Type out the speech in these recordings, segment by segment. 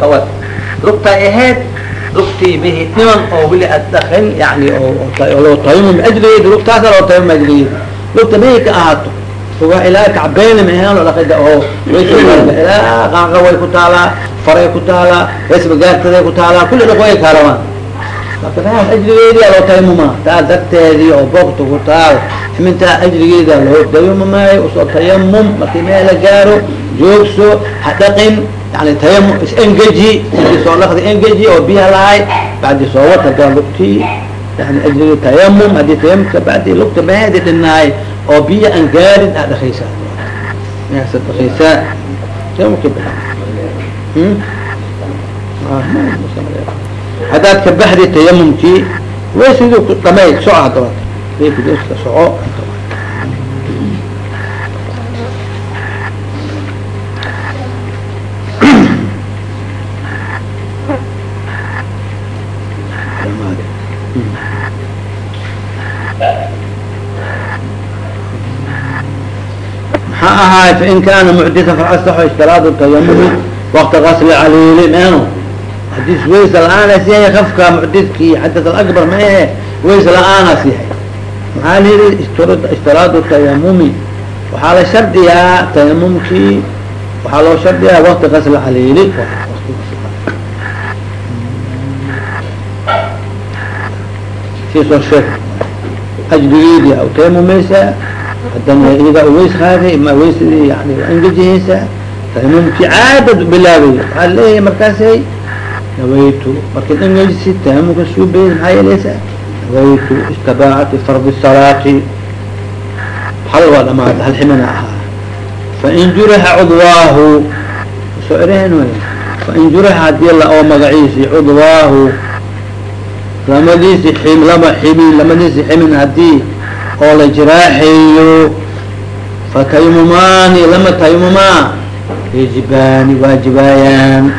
kawad rugtaa ahayd rugtii bihi dhiman oo weli ad dhakin yani loo tayamum ajrigeed rugtaasa loo tayamum ajrigeed rugta bihi ka ahaato uga ilaa kacbeyna maheen oo dhaqida oo ilaa qaanqa way ku taalaa faray ku taalaa waysa gaartaday ku taalaa kulli dhaq way kaarawaan marka taas ajrigeedia loo tayamuma taa darteedii oo boogta ku taal mintaa ajrigeeda loo tayamumaayo u soo tayamum markii meel la gaaro joogso ha dhaqin yani tayamum is-engeji intii soo dhaqdi engeji oo biyaha lahay bacdi soo wata gaa lugtii yani ajrigi tayamum haddii tayamumka bacdi lugta meedi dhinaay oo biyo aan gaarin aa dhaqaysaa measa dhaqaysaa tayamumka haddaad ka baxdi tayamumkii way siduu dhamay soco hadaba ka soco maxaa ahaay fain kaana muxdithan fasaxo ishtiraadu tayamumi wakta gasli caliili meeno haddii ways la'aanas yahay kafka muxdidkii xadad alaكbar ma ahe ways la'aanas yahay maxaa la yihi ishtiraadu tayamumi. Waxaa la shardiyaa tayamumkii waxaa loo shardiyaa wakti gasli caliili sisoo sheeg ajrigeedii aw tayamumaysaa haddana iyadaa uways qaaday ma waysadii yani angejihaysaa tayamumkii caadad bilaabay waxaa leeyahay markaasay nawaytu markaad angejisi tayamumka suubay maxaa yeelaysaa nawaytu istabaacati fardi salaati hal waa dhamaad hal ximina ahaa fain jurixa cudwaahu soo erehen way fain jurixa haddii la oo magaciisi cudwaahu lamadiisi xim lama ximin lamadiisi ximin haddii oo la jiraaxeeyo fataymumaani lama taymumaa yajibaani waajibaayaan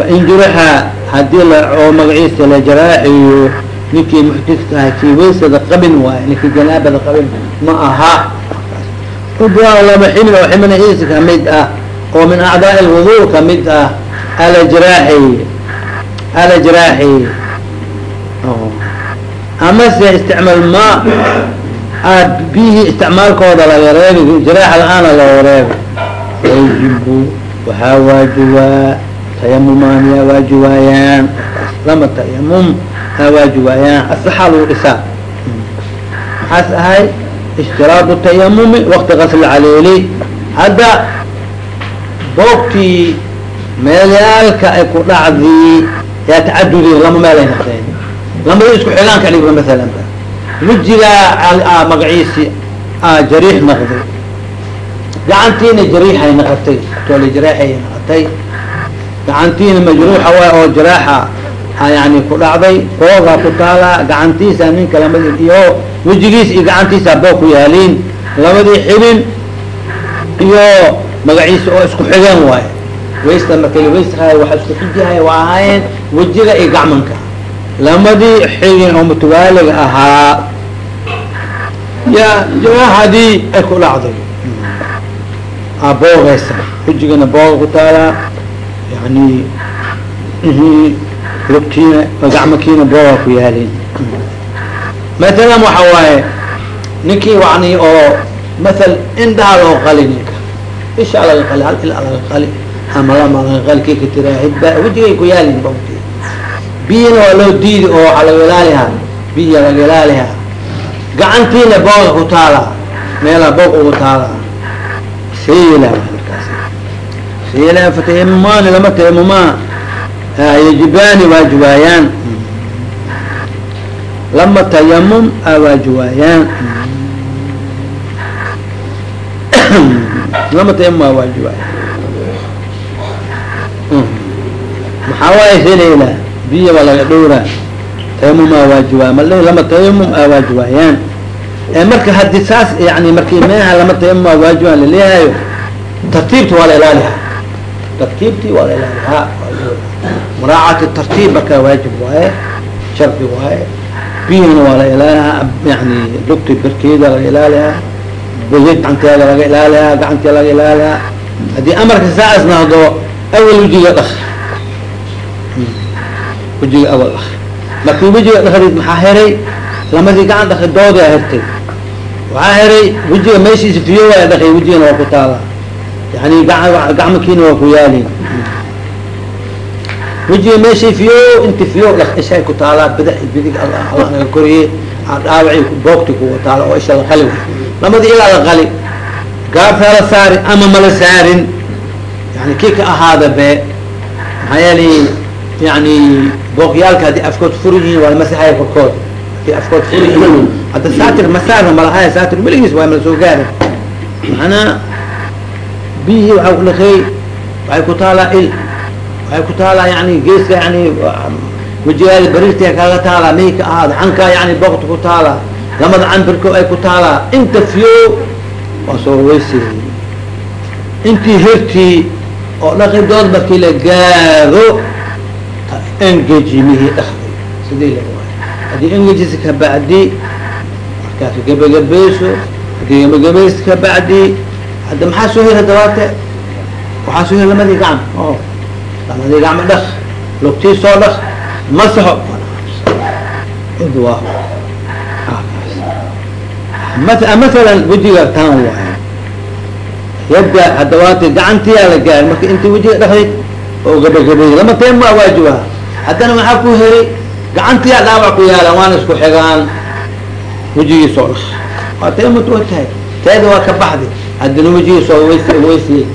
fain jurixa haddii oo magaciisa la jiraaxeeyo ninkii muxdidkaha kii waysada qabin waayo ninkii janaabada qabin ma aha cudwaan lama ximin oo ximinihiisi ka mid ah oo min acdaa lwudu ka mid ah ala jiraaxeeye amase isticmaal ma aad biyihii isticmaalkooda laga reebi jiraaxa la'aana loo reebi wajibu waxaa waajibaa tayamumaan yaa waajibaayaan lama tayamum aa waajibaayaan asaxa lagu dhisaa. Maxaas ahay? Ishtiraadu tayamumi wakti gasl caleeli. Hadda boogtii meelyaalka ay ku dhacdii yaa tacadudi lama meelay naqdeen lamada isku xigaan ka dhigba maalan wejigaa magaciisi jariix naqday gacantiina jariixay naqatay toole jaraaxay naqatay gacantiina majruuxa waay oo jaraaxa yani ku dhacday boogaa ku taalaa gacantiisa ninka lamadi iyo wejigiis iyo gacantiisa boog ku yaaliin labadii xibin iyo magaciisa oo isku xigeen waaye waysta marka waystaa waxa isku xijahay waa ahaayeen wejiga iyo gacmanka. Lamadii xigin oo mutawaaliga ahaa yaa jaraaxadii ay ku dhacday. A boogeysa wejigana booga ku taalaa yani lugtiina gacmakiina booga ku yaalin. Matalan waxa waaye ninkii wani oo maal indhaha loo qali ninka isha laga qali hal il laga qali ama lama laga qali kika tiraahidba wejigay ku yaalin bogti biyina waa loo diidi oo waxaa laga ilaalihaa biya laga ilaalihaa gacantiina booga ku taala meelaa boog ugu taala sila sila fatayamumani lama tayamumaa yajibaani waajibaayaan lama tayamum a waajibaayaan lama tayamum a waajibaayaan maxaa waaye silayla biya baa laga dhowraa. Tayamum aa waajibaay mal lama tayamum aa waajibaayaan marka haddi saas yani markii meeha lama tayamum aa waajibaan laleeyahayo tartiibta waa la ilaalihaa tartiibtii waa la ilaalihaa muraacati tartiib markaa waajib waaye shardi waaye biyana waa la ilaalihaa yani lugti barkeeda laga ilaalihaa boyad gacanteeda laga ilaaliyaa gacanteeda laga ilaaliyaa haddii amarka saas nahdo awal wejiga dhak wejiga awal dhak markii wejiga dhakdid maxaa heray lamadii gacan dhaki doodaa hertay waxaa heray wejiga meeshiisa fiyo waa dhakay wejigana waa ku taala yani gacmakiina waa ku yaalin wejiga meeshay fiyo inti fiyo ishay ku taalaa bida bidig alla naga koriye dhaawaci boogti kuwa taala oo isha la qali. Lamadii ilaa la qali. Gaabtaa la saari ama mala saarin. Yani kii ka ahaada be maxaa yeelay yani booqyaalka haddii afkood furi yihiin waa lamasaxaya korkood haddii afkood furi yihiin hadda saatir masaarna malahaya saatir weligiis waa mala soo gaari maanaa biyihii ku dhakey waxay ku taalaa il waxay ku taalaa yani geeska yani wejigaada bariirtia kaaga taalaa may ka ahaada cankaa yani boogta ku taalaa lamada canbirko ay ku taalaa inta fiyo waa soo weysay intii hirtii oo dhaqidood markii la gaaro engejimihii dhakday sidii waay haddii engejisa kabacdi markaas gebagabayso haddii gebagabaysa kabacdi hadda maxaa soo hir hadawaate waxaa soo hir lamadii gacm o lamadii gacmo dhak lugtii soo dhak masaxo udwa masalan wejiga taan waay yabda hadawaate gacantiyaa la gaari marka inta wejiga dhakday oo gabagabay lama teema waajiba haddana maxaa ku heray gacantiyaa dhaawac ku yaalan waana isku xigaan wejigiisoo dhak waa teemut wa tahay teeda waa ka baxdi haddana wejigiisoo ways waysiyey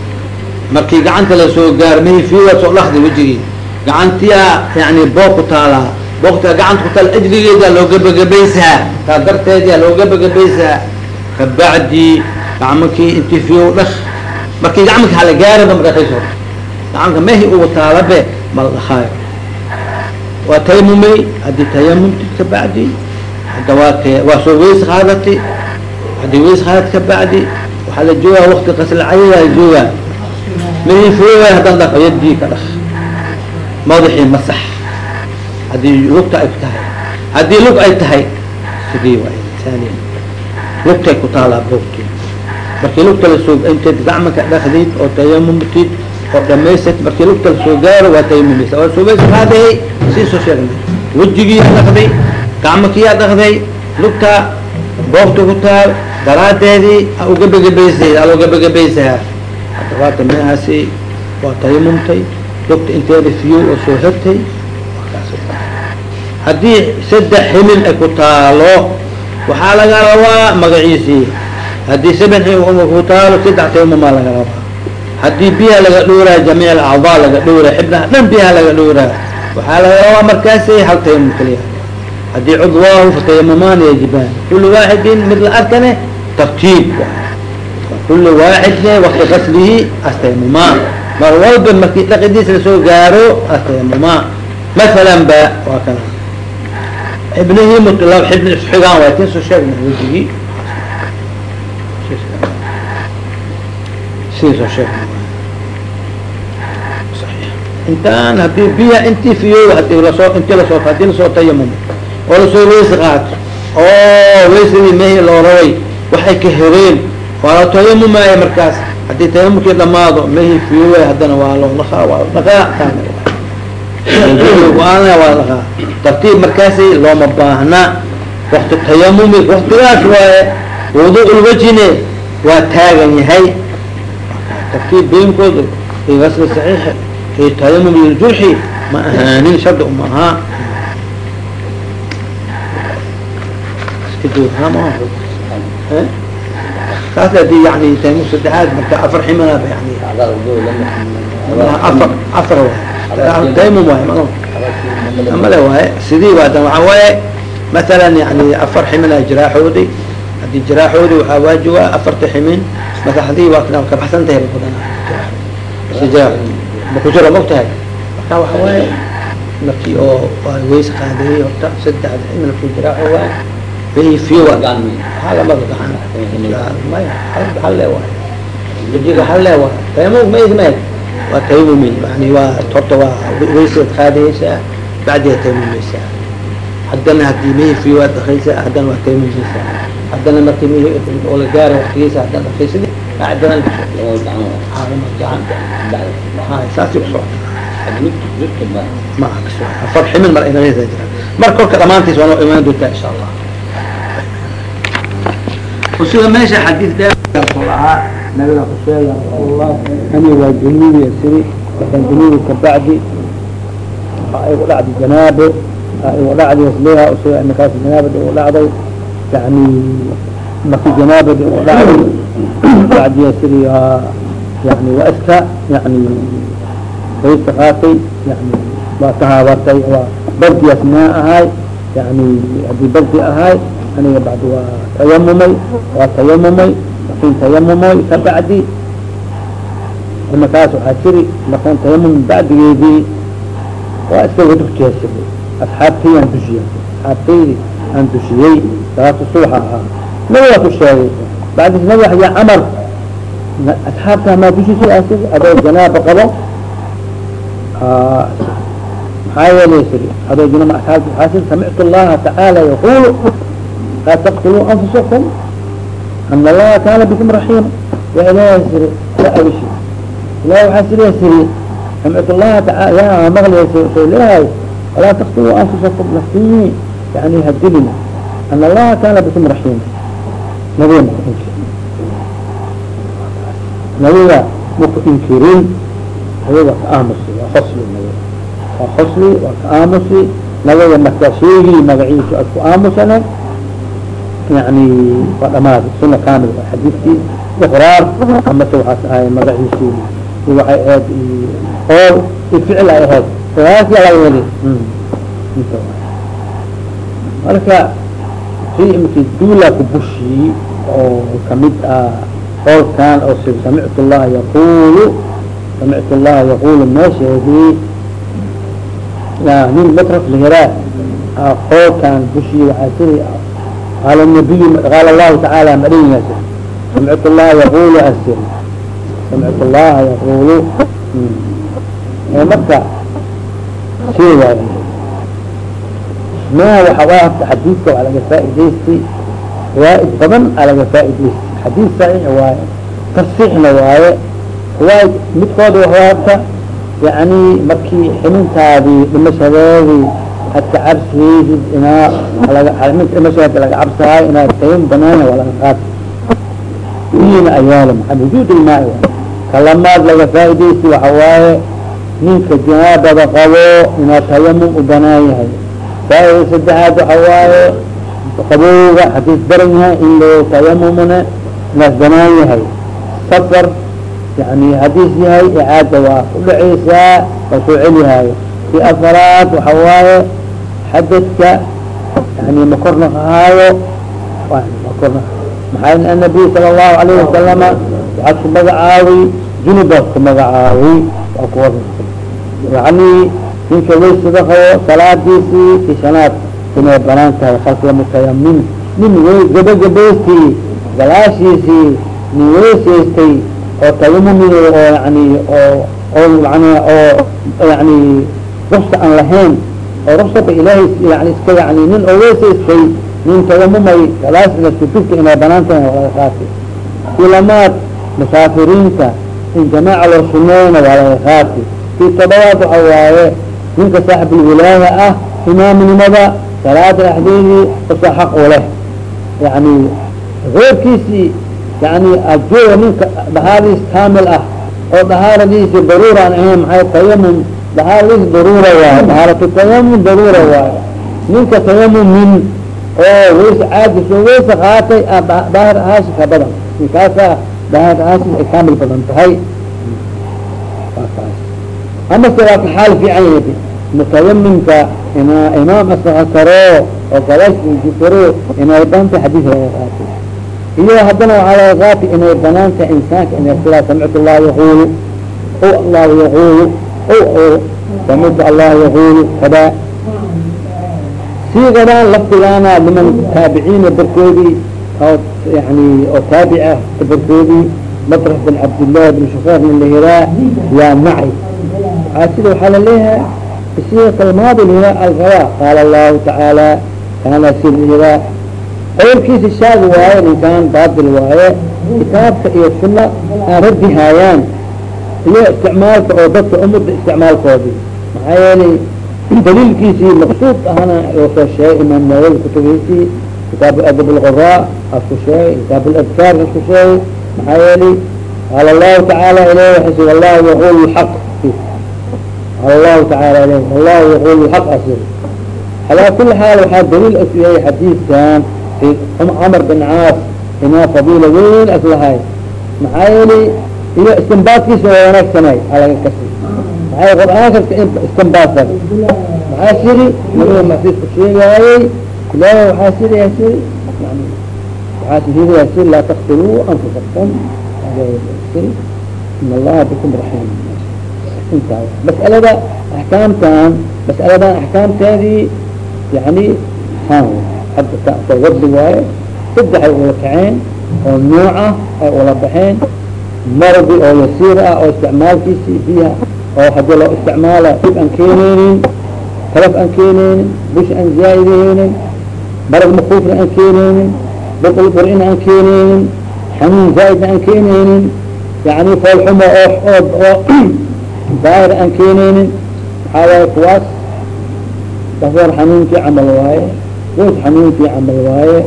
markii gacanta la soo gaar mahifi waa soo dhakday wejigii gacantiyaa yani boog ku taalaa boogta gacanta ku taala ajligeedaa loo gabagabaysaa taa darteedaa loo gabagabaysaa kabacdi gacmakii inti fiyow dhak markii gacmaka hala gaaraba ma dhakayso gacamka mehi ugu taalabe mala dhakaayo waa tayamumay haddii tayamumtid kabacdi hadda waa k waa soo weys qaadati haddii weys qaadad kabacdi waxaa la joogaa wakti qaslacayada la joogaa. Mehi fiyowa haddaan dhako yadii ka dhak madaxii masax. Haddii lugta ay tahay. Haddii lug ay tahay sidii waay taaniya lugtay ku taalaa boogti markii lugta la soo inteed gacmaka dhakdid oo tayamumtid oo dhamaysat markii lugta la soo gaaro waa tayamumaysa waa soo qaaday. Sii soo sheegnay. Wejigiiyaa dhakday gacmakiyaa dhakday lugta boogta ku taal daraadeedii a ugabagabaysay aa loo gabagabaysaa hadda waata meahaasi waa tayamumtay lugta inteeda fiyo oo soo xirtay haddii saddex ximil ay ku taalo waxaa laga rabaa magaciisii. Haddii saban ku taalo saddex taymumaa laga rabaa. Haddii biyaha laga dhowraa jamiic alacdaa laga dhowraa xibnaha dhan biyaha laga dhowraa waxaa laga rabaa markaasi hal tayamum kaliya. Haddii cudwaahu fatayamumaan yajibaan kulu waaxidin mid la arkane tartiib kulu waaxidne wakti qaslihi astayamumaan mar walba markii dhaqidiis la soo gaaro astayamumaan masalan ba waa kana xibnihii mutla xibni isxigaan waay tin soo sheegna wejigii sheegna intaan haddii biya intii fiyo haddii la soo intii la soo haddii la soo tayamum oo la soo weysi qaato oo weysadii mehi loo rabay waxay ka hereen waa la tayamumaya markaas. Haddii tayamumkii dhamaado mehi fiyo way haddana waa loo dhaqaa waa dhaqaa. Taana waa dhaqaa. Tartiib markaasi looma baahna. Wakti tayamumi waktigaas waaye. Wudu lwajine waa taagan yahay. Tartiib beenkooda i gasli saxiix i tayamum liljurxi ma ahaanin shardi uma ahaa saas haddii yani tayamum saddexaad marka afar ximanaba yani afar afar waay tayamum waay malo amale waaye sidii waadan waxaa waaye masalan yani afar ximina jiraaxoodi haddii jiraaxoodi waxaa waajiba afarta ximin masaxdii waa kabaxsan tahay badan makujiro mogtahay marka waxa waaye markii oo waa weys qaadayey horta saddexda ximin markii jiraaxo waay mayd waa tayamumi yani waa horta waa weysaad qaadayeysaa bacdiha tayamumaysaa haddana haddii mahi fiwa dakaysa haddana waa tayamumaysaa haddana marki oo la gaaro waktigiisa hadda dhafaysid haddana saasi usocota ma afar ximin mar inagasa jira mar kolka dhamaantiis waa noo imaan doontaa insha allah sida meesha xadiid dheer ahaa nabiga kusheega rasuulullah ani waa junuubi siri markaan junuubi kabacdi waxa igu dhacday janaabo igu dhacday asliha usuga imakaas janaabada igu dhacday. Yani marki janaabada igu dhacday bacdiya siri yani waa iska yani wayska qaatay yani waa tahaabatay waa bardiyaas maa ahay yani haddii bardi ahay aniga bacdi waa tayamumay waa tayamumay markin tayamumay ka bacdi imakaas waxaa jiri markaan tayamum bacdigeedii waa iska wadurjeesay asxaabtay aan dushiya asxaabtaydi aan dushiyey salaatu subaxa ahaa. Nabigaa ku sheegay bacdis nabi ya camar asxaabta maa dushisa asig adoo janaaba qabo? Maxaa yeelay siri adoo janaaba asxaabta waxaa samictu allaha tacaala yaqulu laa taqtuluu anfusakum ana allaha kaana bikum raxiima ya ilaah siri la abishi ilahi waxaa siriya siri ya maqlaysa soo leehay walaa taqtuluu anfusakum naftiini yani hadilina ana allaha kaana bikum raxiima nabiga maku inkir nabiga maku inkirin nabiga ka aamusi waa nabiga waa xosli waa ka aamusi nabiga markaa sheegi magaciisu ad ku aamusane yani waa dhamaad suna kamil xadiidkii iqraar amase waxaas ahay magaciisi waxay ahayd qool i ficil ay ahayd aas laga weli inta marka si imki duula ku bushii oo ka mid ah qoolkan oo si samictu llaha yaqulu samictu llaha yaqulu meesheedii nin matraf lihiraa qoolkan bushii waxaa siri qaala nabiy qaala allahu tacaala madhinas samictu llaha yaqulu asir samictu llaha yaqulu marka sii waay ma waxa waa horta xadiidka waa laga faa'idaystay fawaaid badan aa laga faa'idaystay xadiid saxiix waaye tasixna waaye fawaaid midkooda waxaa horta yani markii ximintaadii dhimashadeedii hadka cabsiyeysid inaa dhimashadeeda laga cabsahayo inaad tayin banaana waa laga qaata iyina ayaalo maxaa wujuud ilmaai waay kalamaad laga faa'idaystay waxa waaye ninka janaabada qabo inaad tayamum u banaan yahay faaida saddexaad waxa waaye qabowga hadis daran yahay in loo tayamumna inaas banaan yahay safar yani hadis yahay icaada waa udhaceysaa waa soo celiyahay si afaraad waxa waaye xadadka yani makorna ahaayo? Makorna maxaa anabiy sala allahu alayhi wasalama waxaad ku magacaawi junubaad ku magacaawi waa ku warnay yani ninka waysada qabo salaadiisii ishanaad inay bannaan tahay khalqiga mutayamin nin way gabagabaystay galaashiisii nin weysaystay oo tayamumi oo yani oo oo yani oo yani rufsa aan lahayn oo rufsaba ilaahay yani iska yani nin oo weysaystay nin tayamumay galaas inakutubta inay bannaan tahay waa laga qaatay. Kulamaad musaafiriinta in jamaaca loo suneyna waa laga qaatay. Si todobaad waxa waaye ninka saaxibulwilaaya ah imaaminimada salaada dhexdeedii usa xaq u leh. Yani reerkiisii yani ajooga ninka dahaaradiis kaamil ah oo dahaaradiisi daruura ahayn maxay tayamum dahaaradiis daruura waaye dahaaratu tayamum daruura waaye ninka tayamumin oo wayse caadisoo wayse qaatay daahir ahaashi ka badan. Ninkaasa daahir ahaashi ay kaamil badan tahay. Ama waa ka xaal fiican yahay mutayamimka ina imaam asaxa karo oo galash karo inay banta xadiis laga qaatay. Iyo haddana waxaa laga inay banaanta insaanka inay sidaa samictu allah yaqulu o allahu yaqulu allah yaqulu kada sii gadaan laftigaana niman taabiciina barkoodii oo yani oo taabica barkoodii matrx bin cabdillahi bin shufeer nin la yiraa yaa nacay sida waxaa la leeyahay bisiiqat almaadi lira algaba qaala allahu tacaala kaana sir yiraa qowlkiisa shaad waaye ninkaan baatil waaye kitaabka iyo suna aan raddi haayaan iyo isticmaalka oo dadka umada isticmaalkoodi. Maxaa yeelay daliilkiisii maqsuud ahana oo soo sheegay imaam nawawi kutubihiisii kitaab adab lqoraa asku sheegay kitaab ladkaar asku sheegay. Maxaa yeelay qaala allahu tacaala ilah waxas wallahu yaqul lxaq. Qaala allahu tacaala ilah wallahu yaqul lxaq asir calaa kuli xaal waxaa daliil as yahay xadiidkan camar bin caas inaa fadiila weyn as maxaa yeelay iyo istinbaadkiisa waa wanaagsanay alaga kasi maxay qur'aanka istinbaadsan maxaa siri nabiga masiisku sheegaayey ilaahay waxaa siri yani waxaa siri laa taktuluu anfusakum siri in allaha bikum raxiim intaa mas'alada axkaamtan mas'aladan axkaamteedii yani haan hadda tawadi waaye saddex ula kaceen oo nuuca ay ula baxeen maradi oo yasiir ah oo isticmaalkiisi biyaha oo haddii loo isticmaala dhib aan keeneynin talaf aan keeneynin bush aan zaa'ideynin marad makuufna aan keeneynin bur-ina aan keeneynin xanuun zaa'idna aan keeneynin yani foolxumo oo oo daahir aan keeneynin maxaa waaye kuwaas dafoor xanuunkii camal waaye goos xanuunkii camal waaye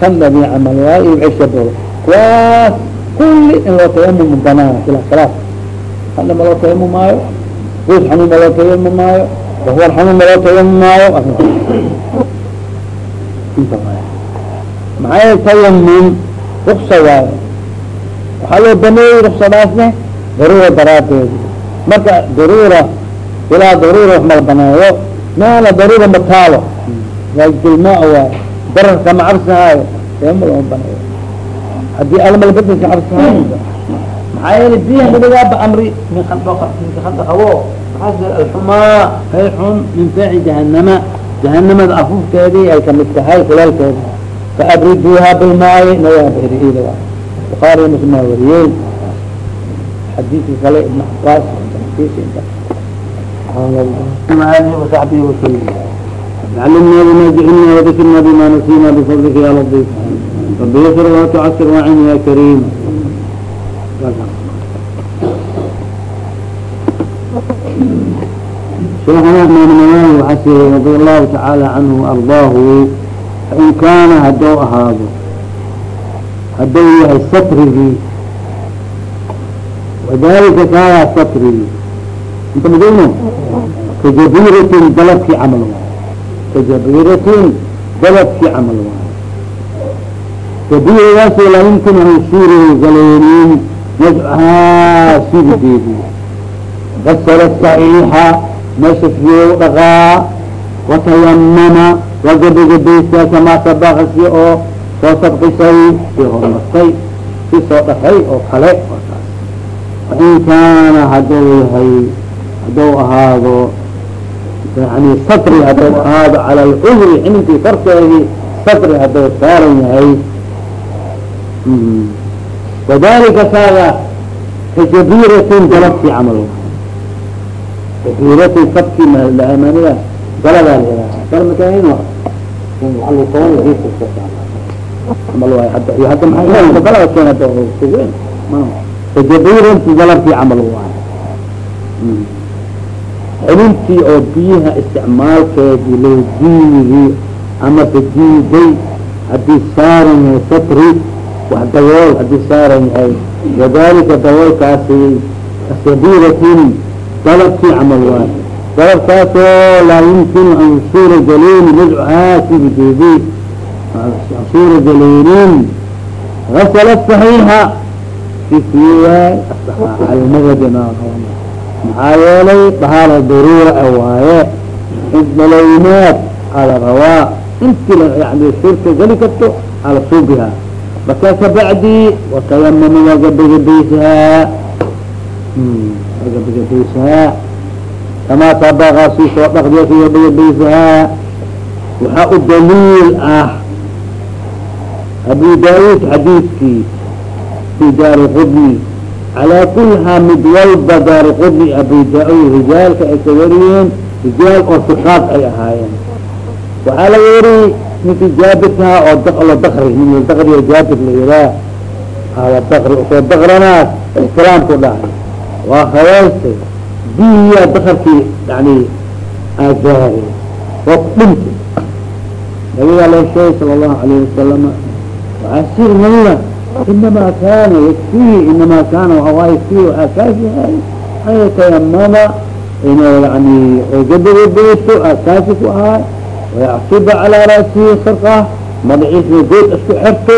sandadii camal waaye iyo wixii kuwaas kulli in loo tayamum banaan bila khilaaf hadda ma loo tayamumaayo goos xanuun ma loo tayamumaayo dafoor xanuun ma loo tayamumaayo inta waay maxaa tayamum ruksa waaye waxaa loo baneeyey ruksadaasne daruura daraadeedi marka daruura ilaa daruura wax mala baneeyo maana daruura mataalo waajilmaa waay dararka ma cabsahaayo tayamum lama baneeyo hadii almalbedka cabsahaayo maxaa yeelay biyaha nabigaaba amri min khanda qabo maxaa alxumaa fayxun min faaci jahanama jahanamada afuufteedii ay kamid tahay kulaalkeeda faabriduuha bilmaayi nawaabhiriida waa bukaariya muslim waa wariyey xadiidka kale ibn cabaas آله وصحبه وسلم علمنا بما جهلنا وذكرنا بما نسينا بفضلك يا لطيف رب يسر ولا تعسر وعين يا كريم شيخنا احمد بن وحسن رضي الله تعالى عنه وارضاه فان كان هدو هذا هدو يهي ستره وذلك كان ستره انت مدينه كجبيرة دلب في عمل كجبيرة دلب في عمل كبيرة واسع لا يمكن أن يصير زلينين يجعها سيد بيدي غسل الصحيحة مشفيه دغا وتيمم وجب جبيسة كما سبق سيئو وسبق سي في هرمسي في صوت خي أو خلق وإن كان هدوه هي haduu ahaado yani satri haduu ahaado cala alcudri xininkii korkeedii satri haduu saaran yahay wadalika kaaga kajabiiratin galabkii camal jabiiratin sabkii lahamanida galadaa sugen kajabiiratin galabkii camal waay xilintii oo biyaha isticmaalkeedii loo diidi ama haddii saaran yahay satri wax dabool haddii saaran yahay. Wadalika daboolkaasi kasabiiratin dalabkii camal waay. Dalabkaasoo laa yumkinu an suura jaleyni madcuhaa sibideedi suura jaleynin gasala saxiixa. Sifiyaay almadhabina maxaa yeelay dahaara daruura waaye. Malawinaad ala rabaa intii yani shirka geli karto ala suubihaa markaa kabacdi watayamama waa gabagabaysahaa waa gabagabaysahaa kamaa sabaqa si soo dhaqdiya ka gabagabaysahaa waxaa u daliil ah abu daawud xadiidkii fi daari calaa kulhaa mid walba daari abu daa-ud rijaalka ay ka wariyeen rijaal oo siqaad ay ahaayeen. Waxaa laga wariyey ninkii jaabirkaha oo lo dakri nin dakriyo jaabir la yiraa ala dakri u soo dakranaas ixtiraamku dhahay. Waa haweystay bihiya dakarkii yani aagaari waa dhinta nabigaa loo sheegay sala allahu alayh wasalama waxaa sir nabiga inamaa kaana yakfihi inamaa kaana waaa yakfihi waxaa kaafihay an yatayamama inuu yani gabagabeysto aakaasi ku ahaa wayacsiba calaa ra'sihi sarqa madaxiisna good isku xerto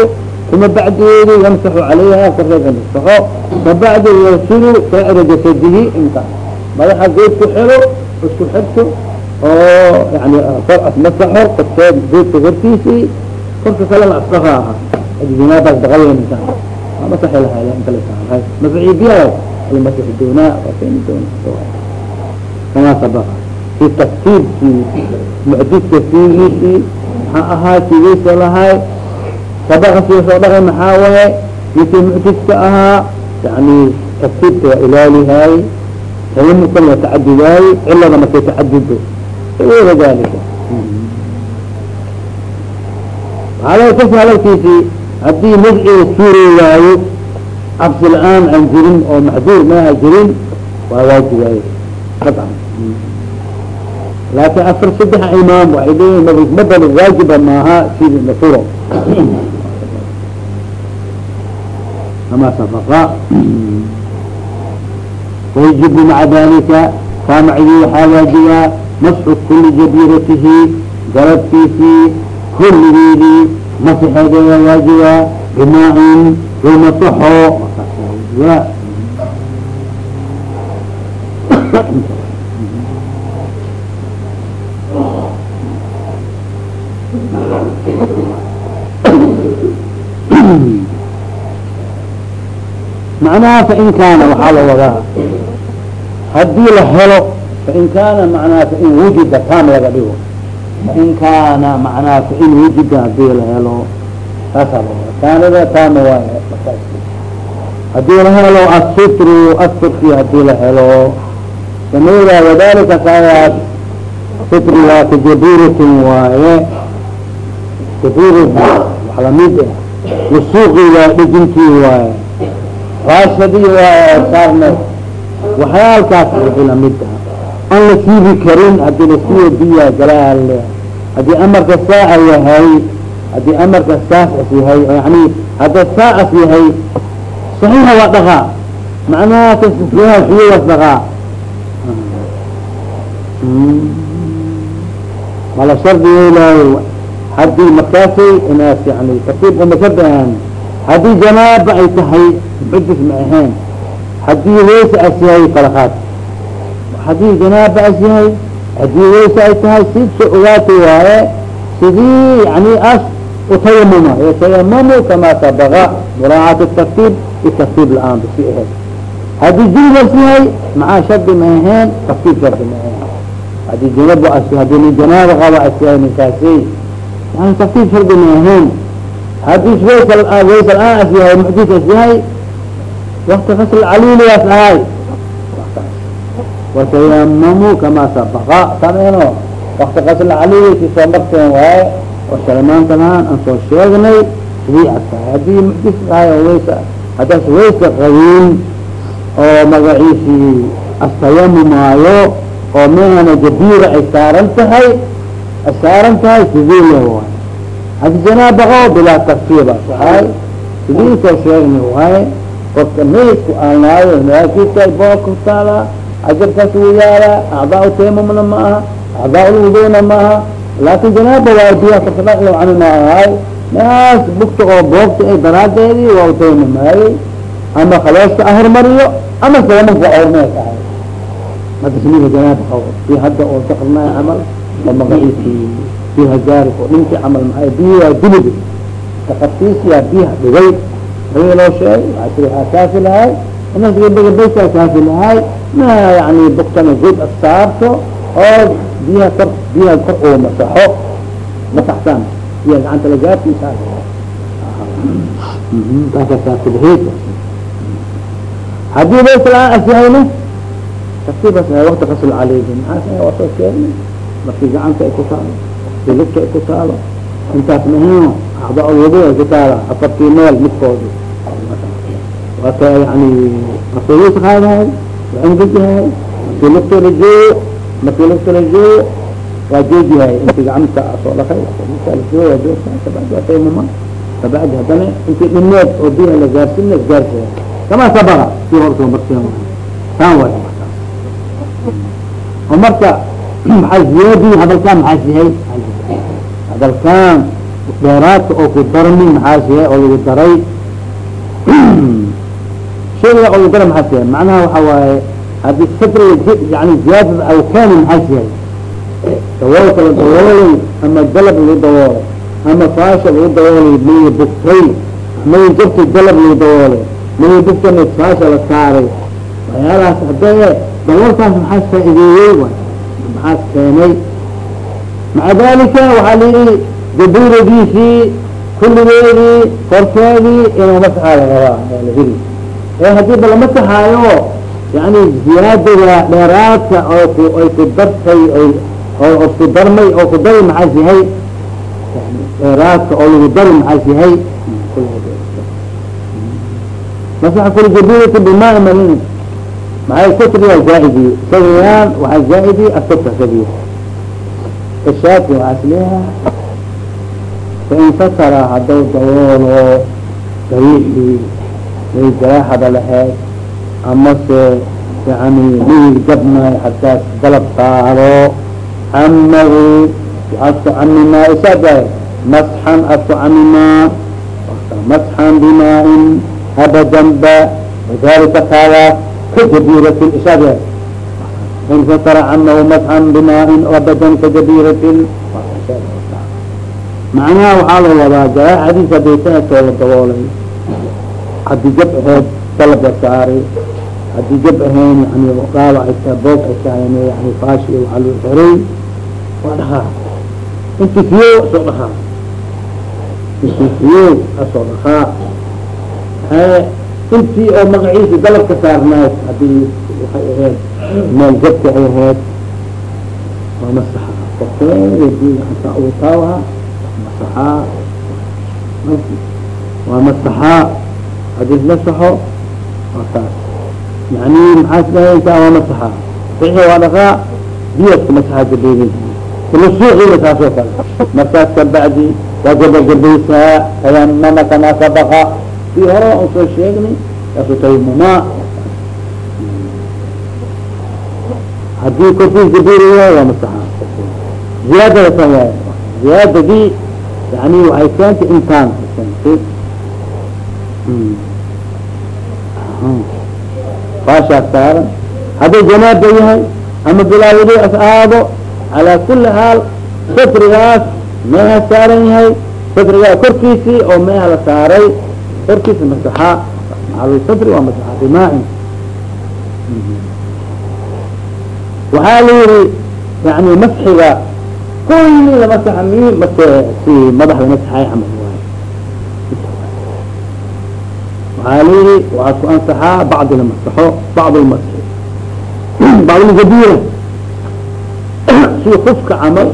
uma bacdeedi yamsaxu calayha sarreega masaxo kabacdi yasilu saa'ira jasadihi inta. Madaxa good ku xero isku xerto oo yani masaxo korkeed goodka hortiisii korka kalena asdafa aha jinaadaas daqaweynaysa masaxi lahay inta la masaxi doonaa waa keeni doona kama sabaqa fi tartiibkii mucdidka fiigiisii maxaa ahaa kiigeysa lahay sabaqa sii soo maxaa waye ninkii mucdidka ahaa yani tartiibka waa ilaalihaay tayamumkan waa tacadudaay cilada markay tacadudo wayra dalika waxaa laga kasa hadalkiisii haddii madciga suuri waayo cabsi la'aan aan jirin oo maxduur maaha jirin waa waajibaayo aban laakin afar saddex imaam waxay leeyihiin madal waajiba maaha sidi nafuro ama safaqa wayajibu maca dalika kaa waxaa waajibaa masxu kuli jabiratihi garabkiisii kulligeedii masixeeda waa waajibaa bimaa-in macnaha fain kaana waxaa la wadaa. Hadii la helo fain kaana macnaha fain wujida taam laga dhigo. Fain kaana macnaha fain wujida haddii la helo wadaa. Kaanada taama waay haddii la helo asitru asturki haddii la helo. Sameyda wadalika kaayaad sitri waa kajabuuratin waaye. Jabuur wax la mid ah. Wasuuqi waa dhejintii waaye raashadii waa saarna waxyaalkaas wixii la mid ah. Aan la siibi karin haddii lasiiyo biya galaale haddii amarka saaca yahay haddii amarka saas yahay yani hadda saacas yahay saxiixa waa dhaqaa. Macnaha kasyaha siyadas dhaqaa mala shardi yeelaayo haddii markaasay inaas yani tartiib uma ka baahan haddii janaaba ay tahay cudus ma ahayn. Haddii weyse as yahay kala qaad. Haddii janaaba as yahay haddii weyse ay tahay sidsa ogaata waaye sidii yani as utayamuma yatayamamu kama sabaqa muraacat tartiib itartiib la'aan basi ahayd. Haddii junubas yahay macaa shardi ma ahayn tartiib shardi ma ahayn. Haddii junub as haddii nin janaaba qaba as yahay ninkaasi yani tartiib shardi ma ahayn haddii ways ways la'aan as yahay muxdis yahay. Wakti fasl caliliyaas ahay. Watayamamu kama sabaqa. Sameeno wakti fasl calili soo marteen waaye oo shalmaantanaan aan soo sheegnay sidii as tahay haddii muxdis ahay oo ways haddaas waysa qabiin oo magaciisii astayamumaayo oo meana jabiira ay saaran tahay ay saaran tahay sidii le waay haddi janaaba qabo bilaa tartiiba tahay sidii soo sheegnay waaye qofka maydku aanaayo naakiisa boo ku taala ajarkaas uu yaalla acdaa taymumna ma aha acdaa lwuduna ma aha laakin janaaba waa biya korkadhacani ma ahay naas bugta oo boogta ay daraadeedii waa utaymumaayey ama khalooska ahormariyo ama salamanka ahormay tahay. Marka siniga janaaba si hadda oo dakrnay camal oo magaciisii biha gaari oo dhinki camal maay biyaa dunubi. Takartiisiyaa biyaha dhigay. Agi loo sheegay waasi waxaa kaafi lahay inasgabagabeysaa kaafi lahay ma yani buktana good saarto oo biyaha kor biyaha kor oo masaxo. Masaxtaan biyaha gacanta la gaartiisa taakasaafilheed haddii bayslaan asyahayna tartiibas wakti qasl calayhim maxaa waa soo sheegnay markii gacanta ay ku markii lugta ku taalo intaas mahin acdaa wudu ay kutaala afartii meel midkooda waata yani lus qaadahay waangejahay markii lugta rajoo markii lugta rajoo waa joojihay inti gacmta soo dhakay waa joogta kabacdi waa taymuma kabacdi haddana intii dhineed oo biha la gaarsin la gaarsiya kama sabaga si horta markeen taan waay markaas oo marka maxaa ziyaadi hadalkaan maxaa sihay hadalkaan dheeraadka oo ku darmi maxaa sihay oo lagu daray. Shayga oo lagu daray maxaa sihay macnaha waxa waaye haddii satriga yani ziyaadada aw keeni maxaa sihay dawoolka la dawoolay ama dalab lagu dawoolay ama faasha lagu dawoolay maya buftay maya jabti dalab lagu dawoolay maya buftana faasha la saaray? Waxyaalahaas hadee dawoolkaas maxaa faa'ideeyey maxaas keenay maca dalika waxaa lihi jabuuradiisii kulligeedii korkeedii inuu masaxaa la rabaa lahiri ee haddii ba lama yani ziyaadada dheeraadka oo ay ku dartay oo ku darmay oo ku dari maxaas yahay dheeraadka oo lagu dari maxaas yahay masaxa kul jabuurati bimaa malin maxay satriga zaaidi sagriyaan waxaa zaaidi asabta sagiir ishaaki waxaa isleeha fain satara haddaw dawoolo dariixii may jaraaxada laheyd amase yani miyig jabnay hadaas dalab saaro camahu waxaasku camimaa isaadahay masxan asku camimaa masxan bimaain abadan ba wadalika kaadaas kajabirat isaad in satara camahu masxan bimaain abadan kajabirat macnaha waxaa la wadaa jaraaxadiis haday sanadkoo la daboolay haddii jab aheyd dalab la saaray haddii jab ahayn yani dhaawac ay tahay boog ay tahay yani faashi waxaa loo xiray waa dhahaa inti fiyo soo dhahaa inti fiyo asoo dhahaa intii oo magaciisa dalabka saarnayd haddii waxay ahayd meel jabka ay ahayd waa masaxa. Korkeedi ata uu taawaha masaxaa waa masaxaa haddii masaxo waa taas. Yani maxaa isdahaysaa waa masaxaa wixii waa dhaqaa biyadka masaxaa gabeegin kulusuuqiina saas oo kale. Markaas kabacdi waa gabagabaysaa tayamama kamaa sabaqa si hore aan soo sheegnay kaasu tayamumaa haddii korkiis gabeeriya waa masaxaa ziyaadada san waay ziyaadadii yani waxay keentay intaan keentay faashaas saaran hadday janaaba yahay ama bilaawadi as aado calaa kuli haal satrigaas meeha saaran yahay satrigaa korkiisii oo meeha la saaray korkiisa masaxaa maal satri waa masaxaa bimaacin waxaa la yihi yani masxiga kulli lamasaxa mi marka si madax lamasaxay camal waay waxaa la yihi waxaa ansaxaa bacdi bacd lmasxi bacd lgabira si kufka camal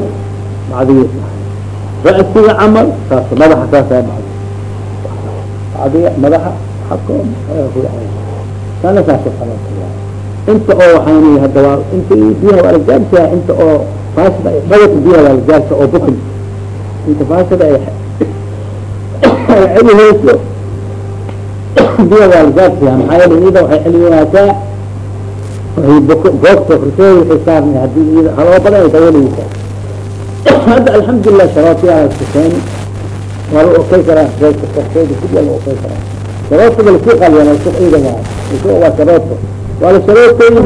bacdigiis ra'siga camal saas madaxa saasa bacd bacdiga madaxa xako sana saas oo kale inta oo waxaan hadaba inta biyaha waa la gaarsaa inta oo faasida ay biyaha waa la gaarsa oo bukl inta faasida ay ay celihayso biyaha waa la gaarsiyaa maxaa yeele iyada waxay celiyaasaa waay bok goobta korkeeda waxay saarnay haddii iyada haloo badan ay dawalaysa hadda alxamdulilah sharootiyaa kuseeni waa la okey karaa korkeeda sid waa la okey karaa. Sharootada la sii qaliya ciida waa waa sharoodka waa la sharoodkeeda